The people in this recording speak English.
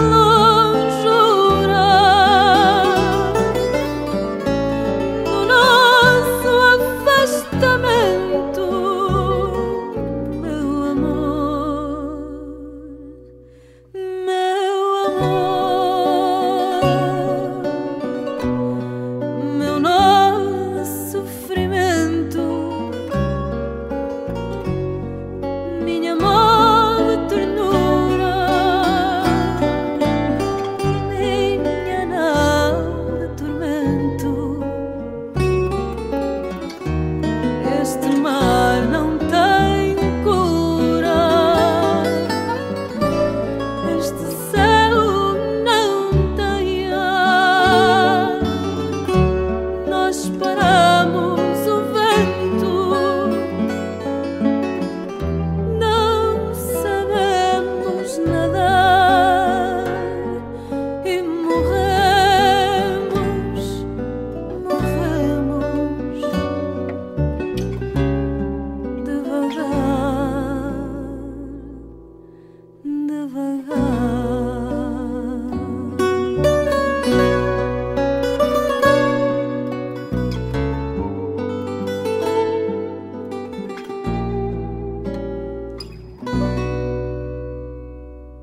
love.